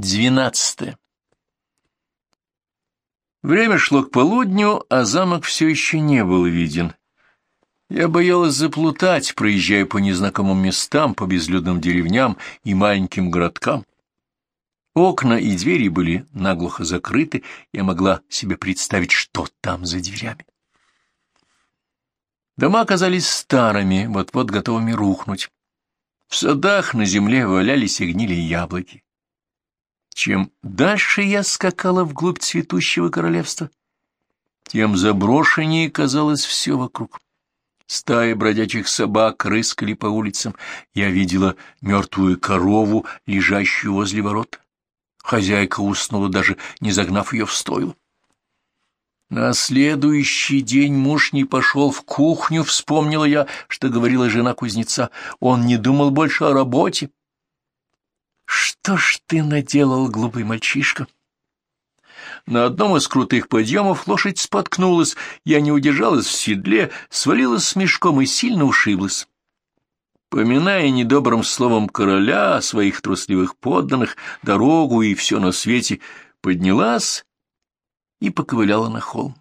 Двенадцатое. Время шло к полудню, а замок все еще не был виден. Я боялась заплутать, проезжая по незнакомым местам, по безлюдным деревням и маленьким городкам. Окна и двери были наглухо закрыты, я могла себе представить, что там за дверями. Дома оказались старыми, вот-вот готовыми рухнуть. В садах на земле валялись и гнили яблоки. Чем дальше я скакала вглубь цветущего королевства, тем заброшеннее казалось все вокруг. Стаи бродячих собак рыскали по улицам. Я видела мертвую корову, лежащую возле ворот. Хозяйка уснула, даже не загнав ее в стойло. На следующий день муж не пошел в кухню, вспомнила я, что говорила жена кузнеца. Он не думал больше о работе. Что ж ты наделал, глупый мальчишка? На одном из крутых подъемов лошадь споткнулась, я не удержалась в седле, свалилась с мешком и сильно ушиблась. Поминая недобрым словом короля, своих трусливых подданных, дорогу и все на свете, поднялась и поковыляла на холм.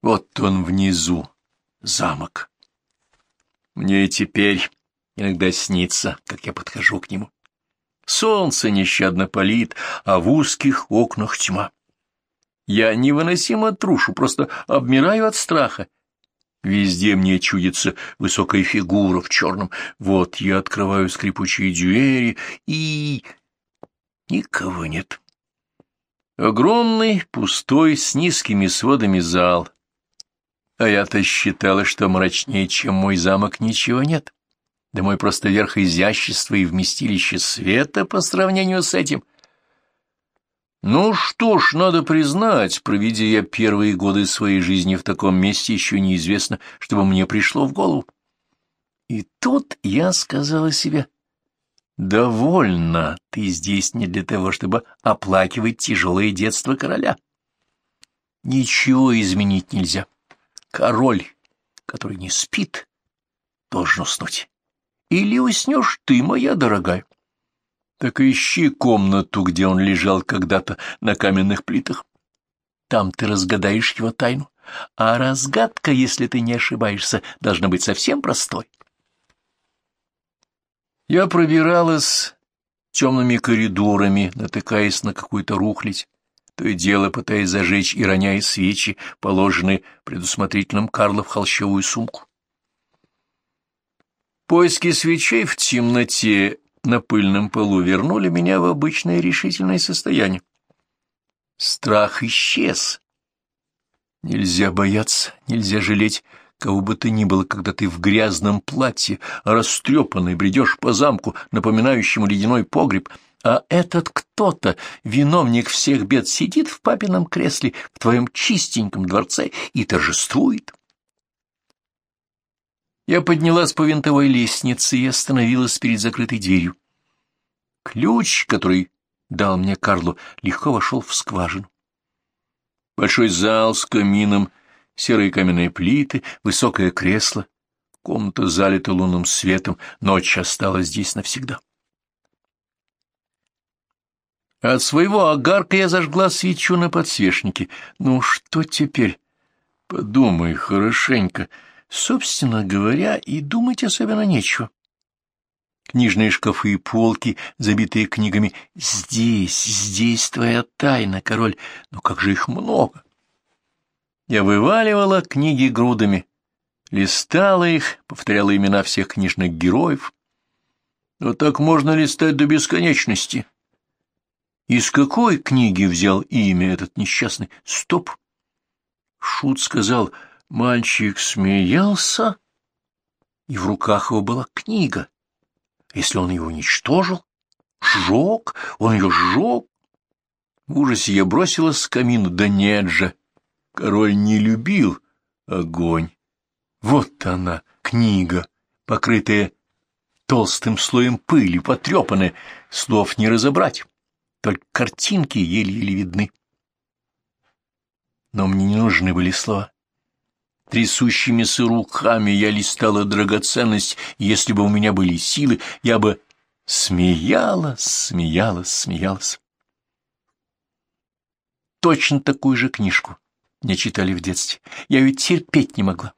Вот он внизу, замок. Мне теперь иногда снится, как я подхожу к нему. Солнце нещадно палит, а в узких окнах тьма. Я невыносимо трушу, просто обмираю от страха. Везде мне чудится высокая фигура в черном. Вот я открываю скрипучие двери, и... Никого нет. Огромный, пустой, с низкими сводами зал. А я-то считала, что мрачнее, чем мой замок, ничего нет да мой просто верх изящества и вместилище света по сравнению с этим. Ну что ж, надо признать, проведя я первые годы своей жизни в таком месте, еще неизвестно, чтобы мне пришло в голову. И тут я сказала себе, «Довольно, ты здесь не для того, чтобы оплакивать тяжелое детство короля. Ничего изменить нельзя. Король, который не спит, должен уснуть. Или уснешь ты, моя дорогая? Так ищи комнату, где он лежал когда-то на каменных плитах. Там ты разгадаешь его тайну. А разгадка, если ты не ошибаешься, должна быть совсем простой. Я пробиралась темными коридорами, натыкаясь на какую-то рухлядь, то и дело пытаясь зажечь и роняя свечи, положенные предусмотрительным Карло в холщовую сумку. Поиски свечей в темноте на пыльном полу вернули меня в обычное решительное состояние. Страх исчез. Нельзя бояться, нельзя жалеть кого бы то ни было, когда ты в грязном платье, растрепанный, бредешь по замку, напоминающему ледяной погреб, а этот кто-то, виновник всех бед, сидит в папином кресле в твоем чистеньком дворце и торжествует. Я поднялась по винтовой лестнице и остановилась перед закрытой дверью. Ключ, который дал мне Карло, легко вошел в скважину. Большой зал с камином, серые каменные плиты, высокое кресло. Комната залита лунным светом, ночь осталась здесь навсегда. От своего огарка я зажгла свечу на подсвечнике. Ну, что теперь? Подумай хорошенько — Собственно говоря, и думать особенно нечего. Книжные шкафы и полки, забитые книгами. Здесь, здесь твоя тайна, король. Но как же их много! Я вываливала книги грудами, листала их, повторяла имена всех книжных героев. Но так можно листать до бесконечности. Из какой книги взял имя этот несчастный? Стоп! Шут сказал — Мальчик смеялся, и в руках его была книга. Если он ее уничтожил, сжег, он ее сжег. В ужасе я бросилась с камину, да нет же, король не любил огонь. Вот она, книга, покрытая толстым слоем пыли, потрепанная, слов не разобрать, только картинки еле-еле видны. Но мне не нужны были слова. Трясущимися руками я листала драгоценность, если бы у меня были силы, я бы смеялась, смеялась, смеялась. Точно такую же книжку мне читали в детстве. Я ее терпеть не могла.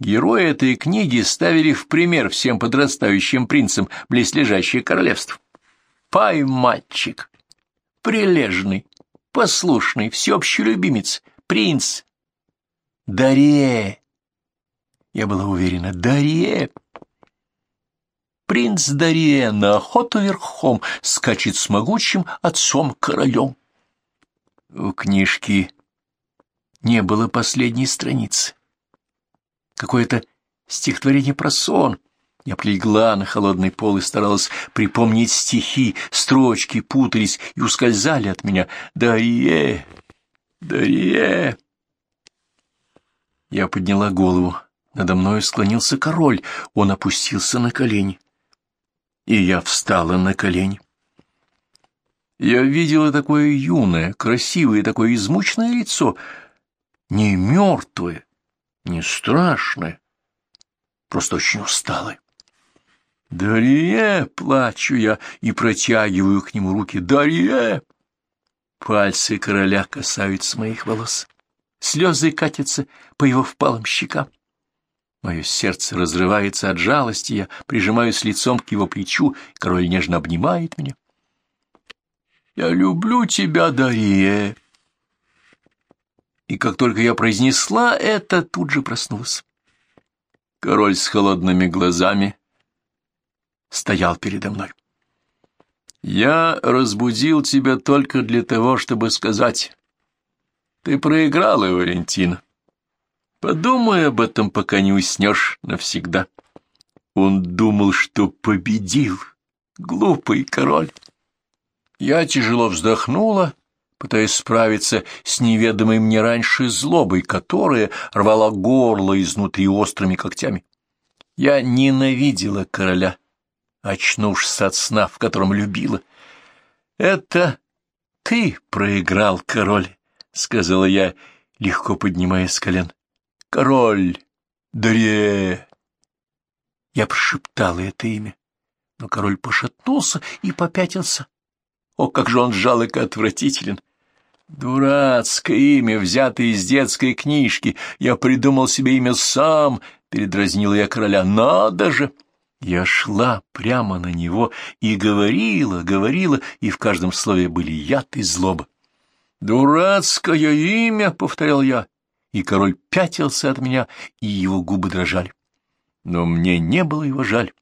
Герои этой книги ставили в пример всем подрастающим принцам близлежащее королевство. Пай мальчик, прилежный, послушный, всеобщий любимец, принц. Дарье. Я была уверена, Дарье. Принц Дарье на охоту верхом скачет с могучим отцом-королем. У книжки не было последней страницы. Какое-то стихотворение про сон. Я прилегла на холодный пол и старалась припомнить стихи, строчки путались и ускользали от меня. «Дарье! Дарье!» Я подняла голову. Надо мною склонился король. Он опустился на колени. И я встала на колени. Я видела такое юное, красивое, такое измученное лицо, не мертвое, не страшное, просто очень усталое. «Дарье!» — плачу я и протягиваю к нему руки. «Дарье!» Пальцы короля касаются моих волос. Слезы катятся по его впалым щекам. Мое сердце разрывается от жалости, я прижимаюсь лицом к его плечу, король нежно обнимает меня. «Я люблю тебя, Дарье!» И как только я произнесла это, тут же проснулась. Король с холодными глазами стоял передо мной. «Я разбудил тебя только для того, чтобы сказать, ты проиграла, Валентина. Подумай об этом, пока не уснешь навсегда». Он думал, что победил, глупый король. Я тяжело вздохнула, пытаясь справиться с неведомой мне раньше злобой, которая рвала горло изнутри острыми когтями. Я ненавидела короля, очнувшись от сна, в котором любила. — Это ты проиграл, король, — сказала я, легко поднимаясь с колен. — Король, Дарье! Я прошептала это имя, но король пошатнулся и попятился. О, как же он жалок и отвратителен! Дурацкое имя, взятое из детской книжки. Я придумал себе имя сам, — передразнила я короля. Надо же! Я шла прямо на него и говорила, говорила, и в каждом слове были яд и злоба. «Дурацкое имя!» — повторял я, и король пятился от меня, и его губы дрожали. Но мне не было его жаль.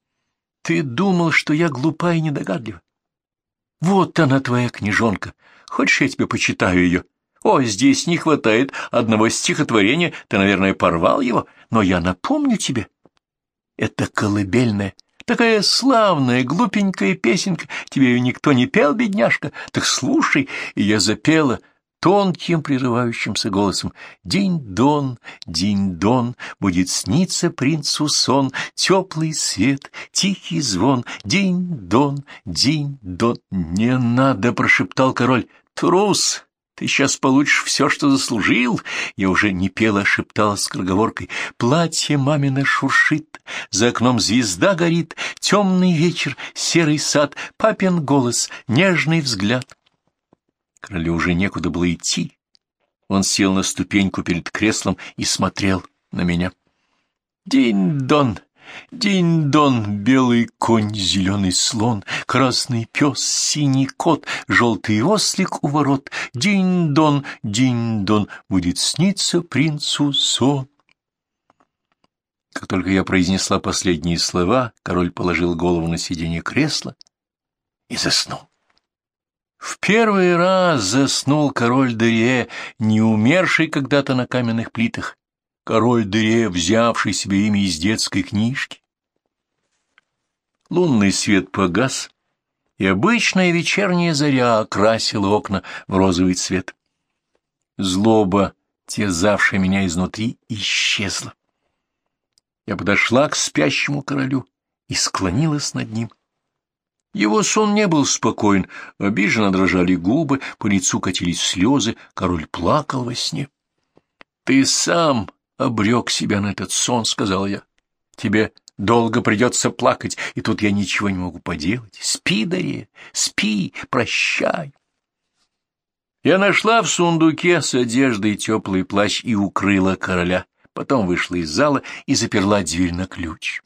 Ты думал, что я глупа и недогадлива. Вот она, твоя книжонка. Хочешь, я тебе почитаю ее? О, здесь не хватает одного стихотворения, ты, наверное, порвал его, но я напомню тебе. Это колыбельная, такая славная, глупенькая песенка, тебе ее никто не пел, бедняжка, так слушай, и я запела — тонким прерывающимся голосом «Динь-дон, динь-дон, будет сниться принцу сон, теплый свет, тихий звон, динь-дон, динь-дон». «Не надо!» — прошептал король. «Трус!» Ты сейчас получишь все, что заслужил. Я уже не пела, шептала скороговоркой. Платье мамино шуршит, за окном звезда горит, темный вечер, серый сад, папин голос, нежный взгляд. Королю уже некуда было идти. Он сел на ступеньку перед креслом и смотрел на меня. «Динь-дон! Динь-дон! Белый конь, зеленый слон, красный пес, синий кот, желтый ослик у ворот. Динь-дон! Динь-дон! Будет сниться принцу сон!» Как только я произнесла последние слова, король положил голову на сиденье кресла и заснул. Первый раз заснул король Дырье, не умерший когда-то на каменных плитах, король Дырье, взявший себе имя из детской книжки. Лунный свет погас, и обычная вечерняя заря окрасила окна в розовый цвет. Злоба, терзавшая меня изнутри, исчезла. Я подошла к спящему королю и склонилась над ним. Его сон не был спокоен, обиженно дрожали губы, по лицу катились слезы, король плакал во сне. — Ты сам обрек себя на этот сон, — сказал я. — Тебе Долго придется плакать, и тут я ничего не могу поделать. Спи, Дарья, спи, прощай. Я нашла в сундуке с одеждой теплый плащ и укрыла короля. Потом вышла из зала и заперла дверь на ключ.